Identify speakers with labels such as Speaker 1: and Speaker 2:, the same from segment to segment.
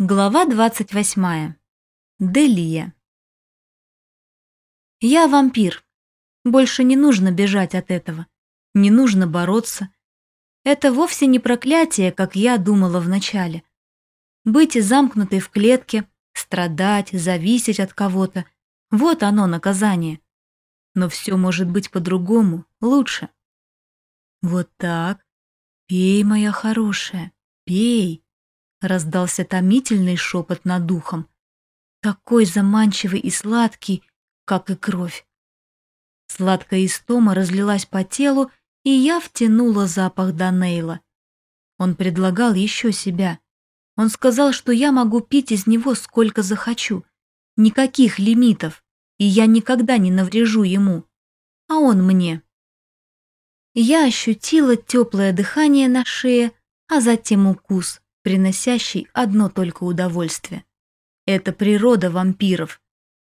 Speaker 1: Глава 28. Делия. Я вампир. Больше не нужно бежать от этого. Не нужно бороться. Это вовсе не проклятие, как я думала вначале. Быть замкнутой в клетке, страдать, зависеть от кого-то – вот оно наказание. Но все может быть по-другому, лучше. Вот так. Пей, моя хорошая, пей раздался томительный шепот над духом. Такой заманчивый и сладкий, как и кровь. Сладкая истома разлилась по телу, и я втянула запах Данейла. Он предлагал еще себя. Он сказал, что я могу пить из него сколько захочу. Никаких лимитов, и я никогда не наврежу ему. А он мне. Я ощутила теплое дыхание на шее, а затем укус приносящий одно только удовольствие. Это природа вампиров.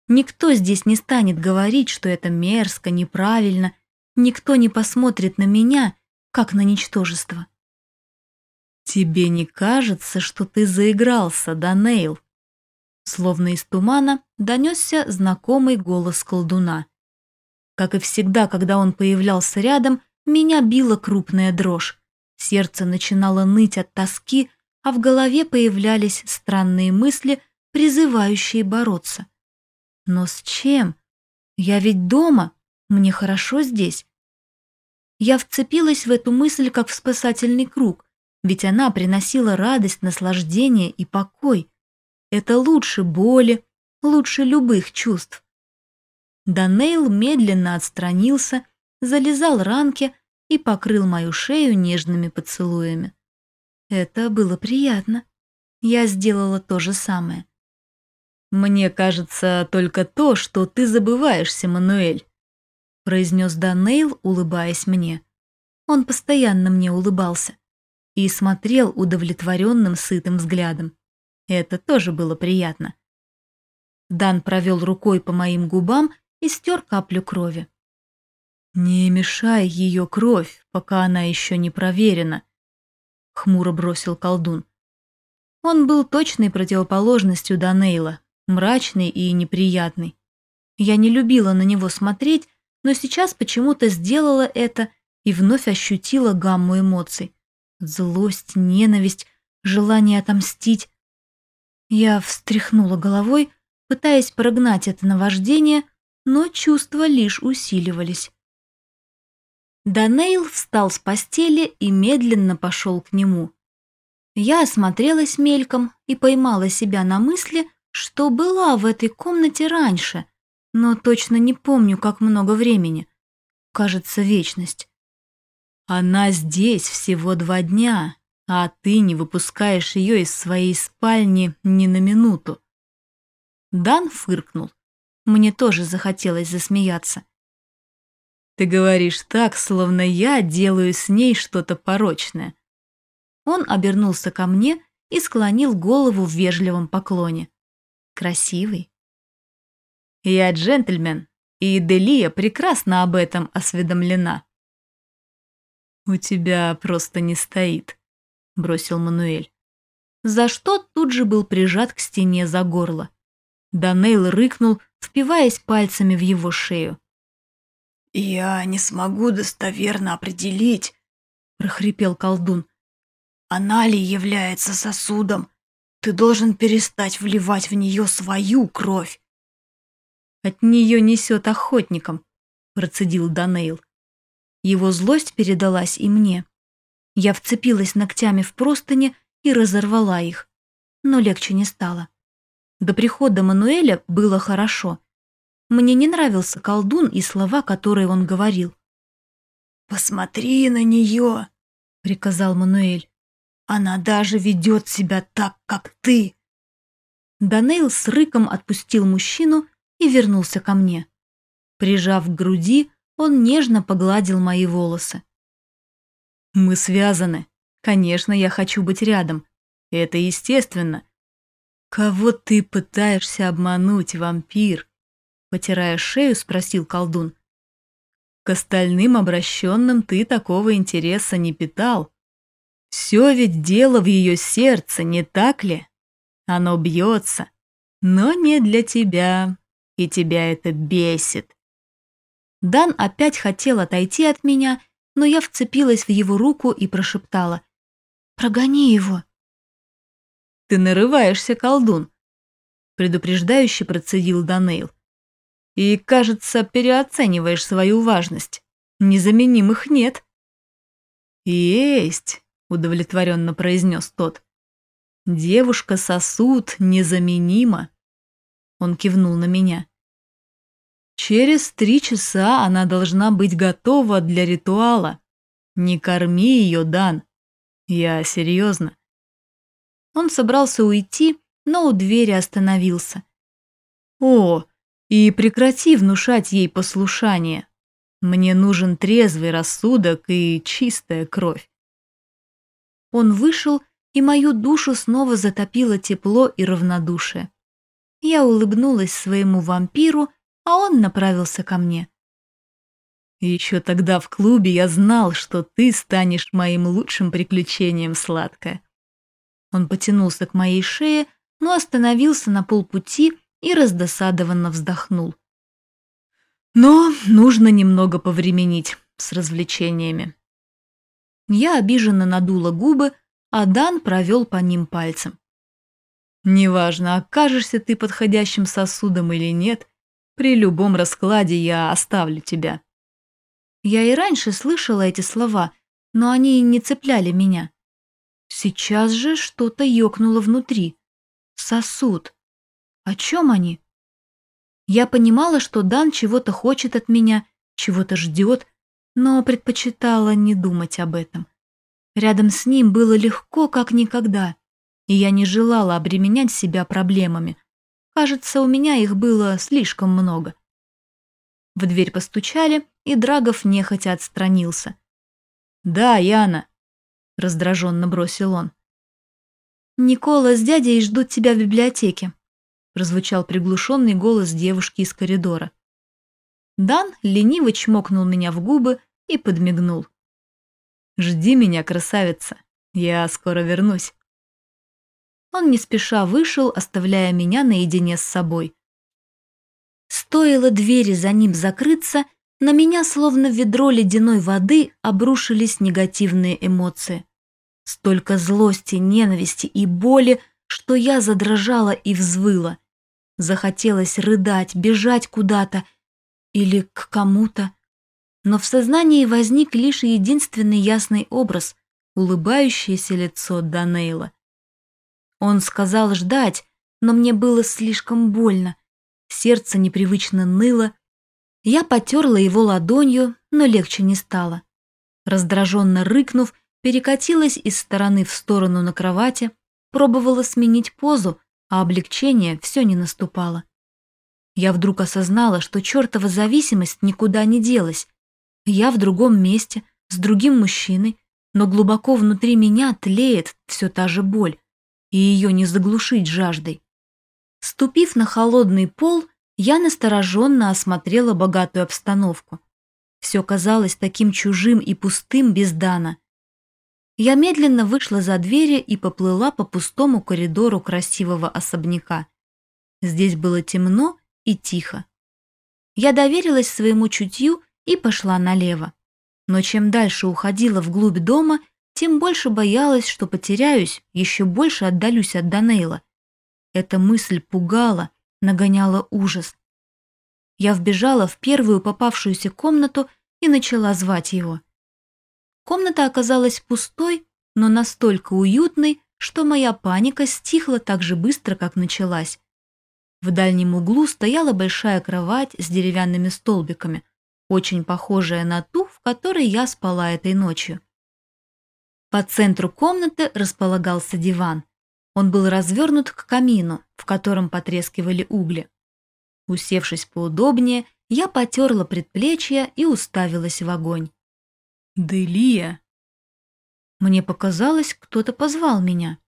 Speaker 1: Никто здесь не станет говорить, что это мерзко, неправильно. Никто не посмотрит на меня, как на ничтожество. «Тебе не кажется, что ты заигрался, Данейл?» Словно из тумана донесся знакомый голос колдуна. Как и всегда, когда он появлялся рядом, меня била крупная дрожь. Сердце начинало ныть от тоски, а в голове появлялись странные мысли, призывающие бороться. Но с чем? Я ведь дома, мне хорошо здесь. Я вцепилась в эту мысль, как в спасательный круг, ведь она приносила радость, наслаждение и покой. Это лучше боли, лучше любых чувств. Данейл медленно отстранился, залезал ранки и покрыл мою шею нежными поцелуями. Это было приятно. Я сделала то же самое. «Мне кажется только то, что ты забываешься, Мануэль», произнес Данейл, улыбаясь мне. Он постоянно мне улыбался и смотрел удовлетворенным сытым взглядом. Это тоже было приятно. Дан провел рукой по моим губам и стер каплю крови. «Не мешай ее кровь, пока она еще не проверена», хмуро бросил колдун. Он был точной противоположностью Данейла, мрачный и неприятный. Я не любила на него смотреть, но сейчас почему-то сделала это и вновь ощутила гамму эмоций. Злость, ненависть, желание отомстить. Я встряхнула головой, пытаясь прогнать это наваждение, но чувства лишь усиливались. Данейл встал с постели и медленно пошел к нему. Я осмотрелась мельком и поймала себя на мысли, что была в этой комнате раньше, но точно не помню, как много времени. Кажется, вечность. Она здесь всего два дня, а ты не выпускаешь ее из своей спальни ни на минуту. Дан фыркнул. Мне тоже захотелось засмеяться. Ты говоришь так, словно я делаю с ней что-то порочное. Он обернулся ко мне и склонил голову в вежливом поклоне. Красивый. Я джентльмен, и Делия прекрасно об этом осведомлена. «У тебя просто не стоит», — бросил Мануэль. За что тут же был прижат к стене за горло. Данейл рыкнул, впиваясь пальцами в его шею.
Speaker 2: «Я не смогу достоверно определить», — прохрипел колдун. «Она ли является сосудом? Ты должен перестать вливать в нее свою кровь».
Speaker 1: «От нее несет охотником», — процедил Данейл. Его злость передалась и мне. Я вцепилась ногтями в простыни и разорвала их, но легче не стало. До прихода Мануэля было хорошо — мне не нравился колдун и слова, которые он говорил.
Speaker 2: «Посмотри на нее!» — приказал Мануэль. «Она даже ведет себя так, как ты!»
Speaker 1: Данейл с рыком отпустил мужчину и вернулся ко мне. Прижав к груди, он нежно погладил мои волосы. «Мы связаны. Конечно, я хочу быть рядом. Это естественно. Кого ты пытаешься обмануть, вампир? Потирая шею, спросил колдун. К остальным обращенным ты такого интереса не питал. Все ведь дело в ее сердце, не так ли? Оно бьется, но не для тебя, и тебя это бесит. Дан опять хотел отойти от меня, но я вцепилась в его руку и прошептала. «Прогони его!» «Ты нарываешься, колдун!» предупреждающе процедил Данейл. «И, кажется, переоцениваешь свою важность. Незаменимых нет». «Есть!» – удовлетворенно произнес тот. «Девушка-сосуд незаменима!» Он кивнул на меня. Через три часа она должна быть готова для ритуала. Не корми ее, Дан. Я серьезно. Он собрался уйти, но у двери остановился. О, и прекрати внушать ей послушание. Мне нужен трезвый рассудок и чистая кровь. Он вышел, и мою душу снова затопило тепло и равнодушие. Я улыбнулась своему вампиру, а он направился ко мне. Еще тогда в клубе я знал, что ты станешь моим лучшим приключением, сладкая. Он потянулся к моей шее, но остановился на полпути и раздосадованно вздохнул. Но нужно немного повременить с развлечениями. Я обиженно надула губы, а Дан провел по ним пальцем. Неважно, окажешься ты подходящим сосудом или нет, при любом раскладе я оставлю тебя». Я и раньше слышала эти слова, но они не цепляли меня. Сейчас же что-то ёкнуло внутри. Сосуд. О чем они? Я понимала, что Дан чего-то хочет от меня, чего-то ждет, но предпочитала не думать об этом. Рядом с ним было легко, как никогда, и я не желала обременять себя проблемами, Кажется, у меня их было слишком много. В дверь постучали, и Драгов нехотя отстранился. «Да, Яна», — раздраженно бросил он. «Никола с дядей ждут тебя в библиотеке», — прозвучал приглушенный голос девушки из коридора. Дан лениво чмокнул меня в губы и подмигнул. «Жди меня, красавица, я скоро вернусь» он не спеша вышел, оставляя меня наедине с собой. Стоило двери за ним закрыться, на меня словно ведро ледяной воды обрушились негативные эмоции. Столько злости, ненависти и боли, что я задрожала и взвыла. Захотелось рыдать, бежать куда-то или к кому-то. Но в сознании возник лишь единственный ясный образ — улыбающееся лицо Данейла. Он сказал ждать, но мне было слишком больно. Сердце непривычно ныло. Я потерла его ладонью, но легче не стало. Раздраженно рыкнув, перекатилась из стороны в сторону на кровати, пробовала сменить позу, а облегчение все не наступало. Я вдруг осознала, что чертова зависимость никуда не делась. Я в другом месте, с другим мужчиной, но глубоко внутри меня тлеет все та же боль и ее не заглушить жаждой. Ступив на холодный пол, я настороженно осмотрела богатую обстановку. Все казалось таким чужим и пустым без Дана. Я медленно вышла за двери и поплыла по пустому коридору красивого особняка. Здесь было темно и тихо. Я доверилась своему чутью и пошла налево. Но чем дальше уходила вглубь дома, тем больше боялась, что потеряюсь, еще больше отдалюсь от Данейла. Эта мысль пугала, нагоняла ужас. Я вбежала в первую попавшуюся комнату и начала звать его. Комната оказалась пустой, но настолько уютной, что моя паника стихла так же быстро, как началась. В дальнем углу стояла большая кровать с деревянными столбиками, очень похожая на ту, в которой я спала этой ночью. По центру комнаты располагался диван. Он был развернут к камину, в котором потрескивали угли. Усевшись поудобнее, я потерла предплечье и уставилась в огонь. «Делия!» Мне показалось, кто-то позвал меня,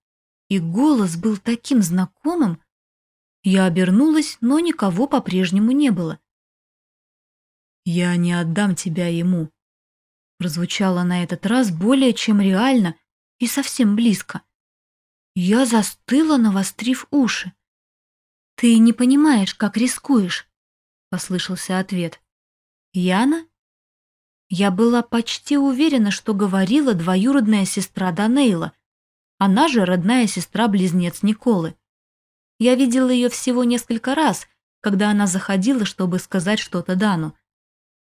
Speaker 1: и голос был таким знакомым. Я обернулась, но никого по-прежнему не было. «Я не отдам тебя ему», прозвучало на этот раз более чем реально и совсем близко. Я застыла, навострив уши. «Ты не понимаешь, как рискуешь», — послышался ответ. «Яна?» Я была почти уверена, что говорила двоюродная сестра Данейла. Она же родная сестра-близнец Николы. Я видела ее всего несколько раз, когда она заходила, чтобы сказать что-то Дану.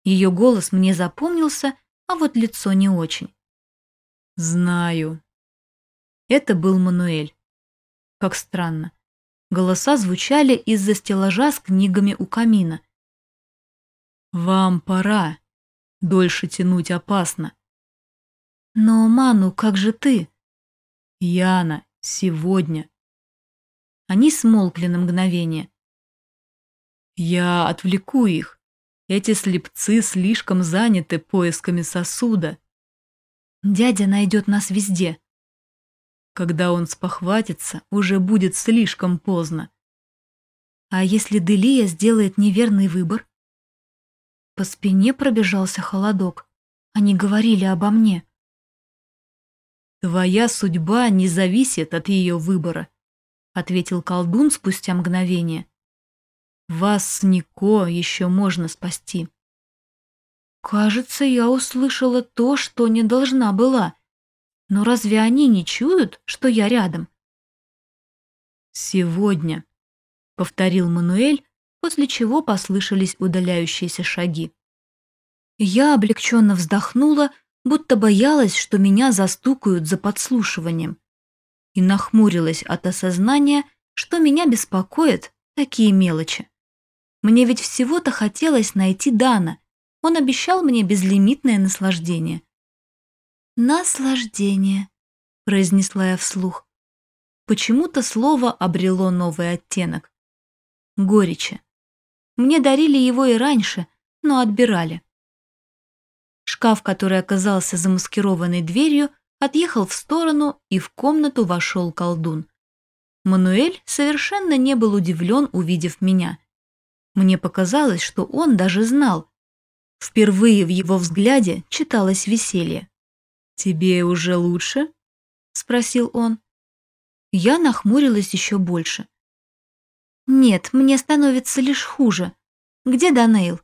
Speaker 1: Ее голос мне запомнился, а вот лицо не очень.
Speaker 2: «Знаю».
Speaker 1: Это был Мануэль. Как странно. Голоса звучали из-за стеллажа с книгами у камина.
Speaker 2: «Вам пора», Дольше тянуть опасно.
Speaker 1: Но, Ману, как же ты?
Speaker 2: Яна, сегодня.
Speaker 1: Они смолкли на мгновение.
Speaker 2: Я отвлеку их. Эти слепцы слишком заняты поисками сосуда.
Speaker 1: Дядя найдет нас везде.
Speaker 2: Когда он спохватится, уже будет слишком поздно.
Speaker 1: А если Делия сделает неверный выбор? По спине пробежался холодок. Они говорили обо мне.
Speaker 2: «Твоя судьба не зависит от ее выбора», — ответил колдун спустя мгновение. «Вас Нико еще можно спасти».
Speaker 1: «Кажется, я услышала то, что не должна была. Но разве они не чуют, что я рядом?»
Speaker 2: «Сегодня», — повторил Мануэль, после чего послышались удаляющиеся шаги.
Speaker 1: Я облегченно вздохнула, будто боялась, что меня застукают за подслушиванием. И нахмурилась от осознания, что меня беспокоят такие мелочи. Мне ведь всего-то хотелось найти Дана. Он обещал мне безлимитное наслаждение. «Наслаждение», — произнесла я вслух. Почему-то слово обрело новый оттенок. Горечи. Мне дарили его и раньше, но отбирали. Шкаф, который оказался замаскированной дверью, отъехал в сторону, и в комнату вошел колдун. Мануэль совершенно не был удивлен, увидев меня. Мне показалось, что он даже знал. Впервые в его взгляде читалось веселье.
Speaker 2: «Тебе уже лучше?» — спросил он.
Speaker 1: Я нахмурилась еще больше. «Нет, мне становится лишь хуже. Где Данейл?»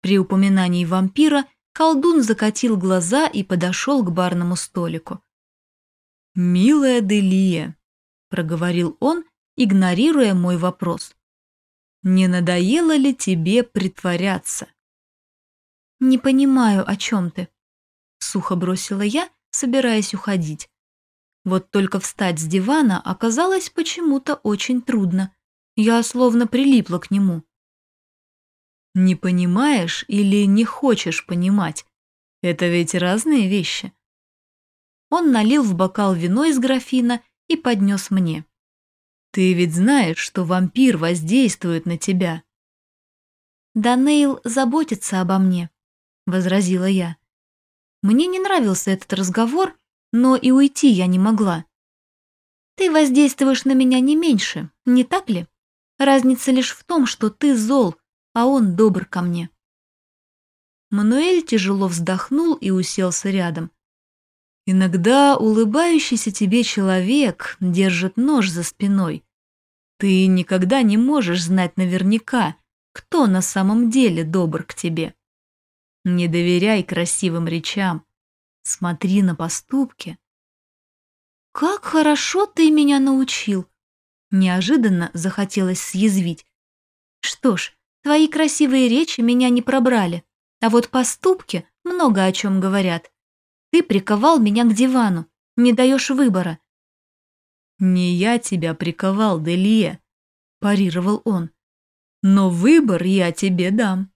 Speaker 1: При упоминании вампира колдун закатил глаза и подошел к барному столику.
Speaker 2: «Милая Делия», — проговорил он, игнорируя мой вопрос. «Не надоело ли тебе притворяться?»
Speaker 1: «Не понимаю, о чем ты», — сухо бросила я, собираясь уходить. Вот только встать с дивана оказалось почему-то очень трудно. Я словно прилипла к нему.
Speaker 2: Не понимаешь или не хочешь понимать? Это ведь разные вещи.
Speaker 1: Он налил в бокал вино из графина и поднес мне.
Speaker 2: Ты ведь знаешь, что вампир воздействует на тебя.
Speaker 1: Данейл заботится обо мне, возразила я. Мне не нравился этот разговор, но и уйти я не могла. Ты воздействуешь на меня не меньше, не так ли? Разница лишь в том, что ты зол, а он добр ко мне.
Speaker 2: Мануэль тяжело вздохнул и уселся рядом. Иногда улыбающийся тебе человек держит нож за спиной. Ты никогда не можешь знать наверняка, кто на самом деле добр к тебе. Не доверяй красивым речам. Смотри на поступки.
Speaker 1: «Как хорошо ты меня научил!» Неожиданно захотелось съязвить. «Что ж, Твои красивые речи меня не пробрали, а вот поступки много о чем говорят. Ты приковал меня к дивану, не даешь выбора».
Speaker 2: «Не я тебя приковал, Делия», – парировал он. «Но выбор я тебе дам».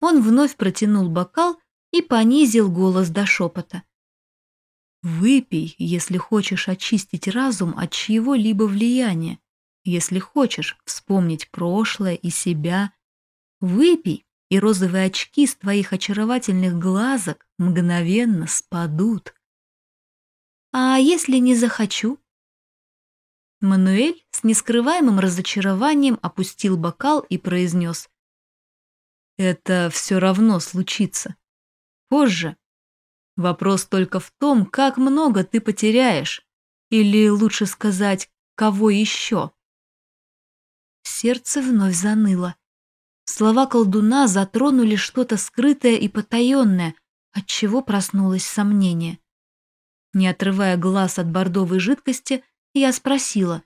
Speaker 1: Он вновь протянул бокал и понизил голос до шепота.
Speaker 2: «Выпей, если хочешь очистить разум от чьего-либо влияния. Если хочешь вспомнить прошлое и себя, выпей, и розовые очки с твоих очаровательных глазок мгновенно спадут.
Speaker 1: А если не захочу?
Speaker 2: Мануэль с нескрываемым разочарованием опустил бокал и произнес. Это все равно случится. Позже. Вопрос только в том, как много ты потеряешь,
Speaker 1: Или лучше сказать, кого еще? Сердце вновь заныло. Слова колдуна затронули что-то скрытое и потаенное, от чего проснулось сомнение. Не отрывая глаз от бордовой жидкости, я спросила.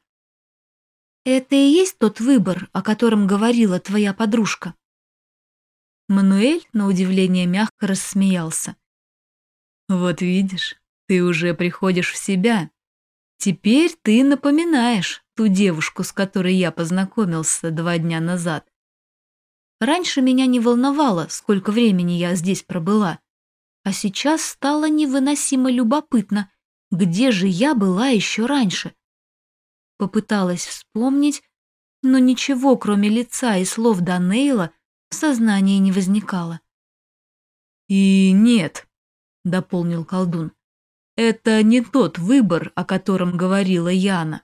Speaker 1: «Это и есть тот выбор, о котором говорила твоя подружка?» Мануэль, на удивление, мягко рассмеялся. «Вот видишь, ты уже приходишь в себя. Теперь ты напоминаешь ту девушку, с которой я познакомился два дня назад. Раньше меня не волновало, сколько времени я здесь пробыла, а сейчас стало невыносимо любопытно, где же я была еще раньше. Попыталась вспомнить, но ничего, кроме лица и слов Данейла, в сознании не возникало. «И нет», — дополнил колдун, — «это не тот выбор, о котором говорила Яна.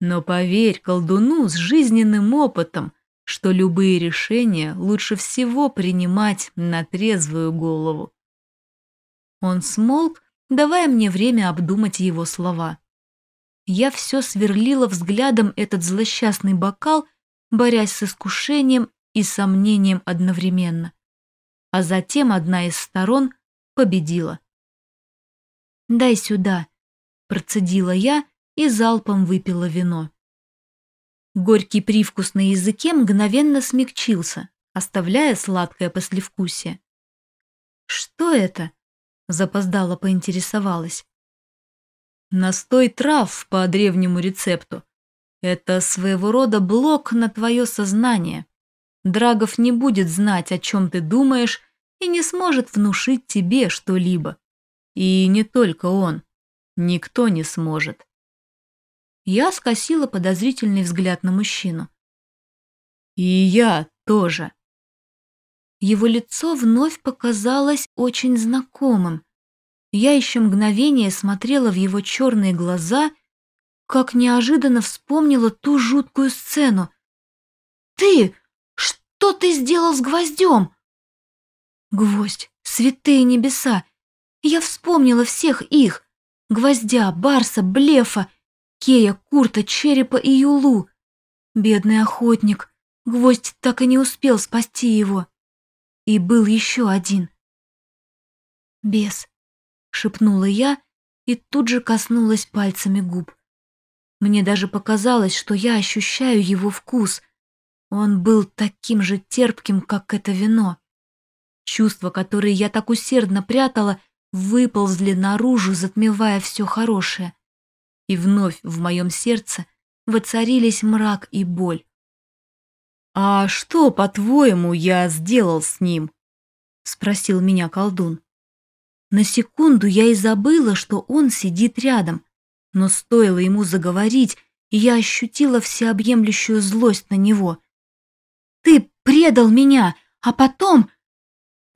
Speaker 1: Но поверь колдуну с жизненным опытом, что любые решения лучше всего принимать на трезвую голову. Он смолк, давая мне время обдумать его слова. Я все сверлила взглядом этот злосчастный бокал, борясь с искушением и сомнением одновременно. А затем одна из сторон победила. «Дай сюда», — процедила я и залпом выпила вино. Горький привкус на языке мгновенно смягчился, оставляя сладкое послевкусие. «Что это?» — запоздало поинтересовалась. «Настой трав по древнему рецепту. Это своего рода блок на твое сознание. Драгов не будет знать, о чем ты думаешь, и не сможет внушить тебе что-либо. И не только он. Никто не сможет. Я скосила подозрительный взгляд на мужчину. «И я тоже». Его лицо вновь показалось очень знакомым. Я еще мгновение смотрела в его черные глаза, как неожиданно вспомнила ту жуткую сцену. «Ты! Что ты сделал с гвоздем?» «Гвоздь! Святые небеса! Я вспомнила всех их! Гвоздя, Барса, Блефа Кея, Курта, Черепа и Юлу. Бедный охотник, гвоздь так и не успел спасти его. И был еще один. «Бес», — шепнула я и тут же коснулась пальцами губ. Мне даже показалось, что я ощущаю его вкус. Он был таким же терпким, как это вино. Чувства, которые я так усердно прятала, выползли наружу, затмевая все хорошее и вновь в моем сердце воцарились мрак и боль. «А что, по-твоему, я сделал с ним?» — спросил меня колдун. На секунду я и забыла, что он сидит рядом, но стоило ему заговорить, и я ощутила всеобъемлющую злость на него. «Ты предал меня, а потом...»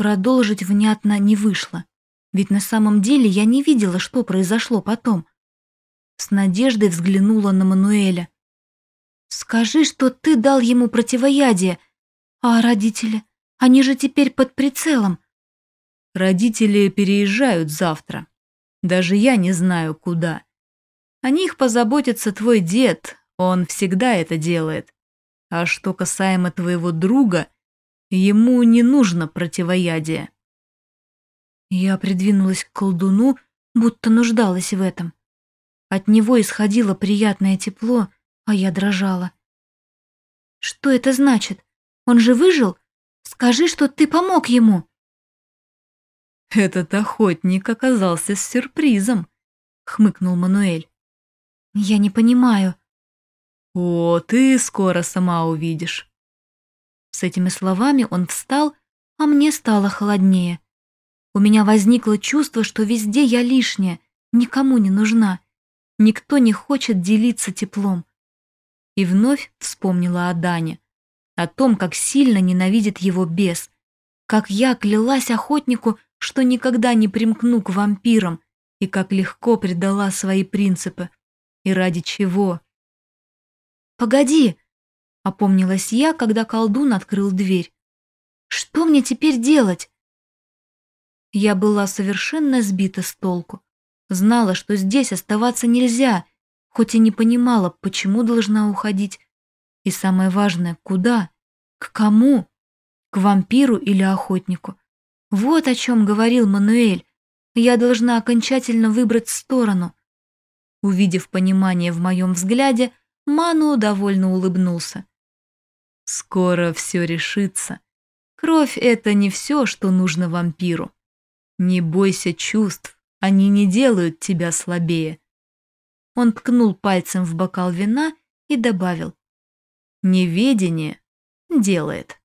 Speaker 1: Продолжить внятно не вышло, ведь на самом деле я не видела, что произошло потом. С надеждой взглянула на Мануэля. «Скажи, что ты дал ему противоядие. А родители? Они же теперь под прицелом». «Родители переезжают завтра. Даже я не знаю, куда. О них позаботится твой дед, он всегда это делает. А что касаемо твоего друга, ему не нужно противоядие». Я придвинулась к колдуну, будто нуждалась в этом. От него исходило приятное тепло, а я дрожала. «Что это значит? Он же выжил? Скажи, что ты помог ему!» «Этот охотник оказался с сюрпризом», — хмыкнул Мануэль. «Я не понимаю». «О, ты скоро сама увидишь». С этими словами он встал, а мне стало холоднее. У меня возникло чувство, что везде я лишняя, никому не нужна. Никто не хочет делиться теплом. И вновь вспомнила о Дане, о том, как сильно ненавидит его бес, как я клялась охотнику, что никогда не примкну к вампирам, и как легко предала свои принципы. И ради чего? «Погоди!» — опомнилась я, когда колдун открыл дверь. «Что мне теперь делать?» Я была совершенно сбита с толку. Знала, что здесь оставаться нельзя, хоть и не понимала, почему должна уходить. И самое важное, куда? К кому? К вампиру или охотнику? Вот о чем говорил Мануэль. Я должна окончательно выбрать сторону. Увидев понимание в моем взгляде, Ману довольно улыбнулся. Скоро все решится. Кровь — это не все, что нужно вампиру. Не бойся чувств, они не делают тебя слабее. Он ткнул пальцем в бокал вина и добавил. Неведение делает.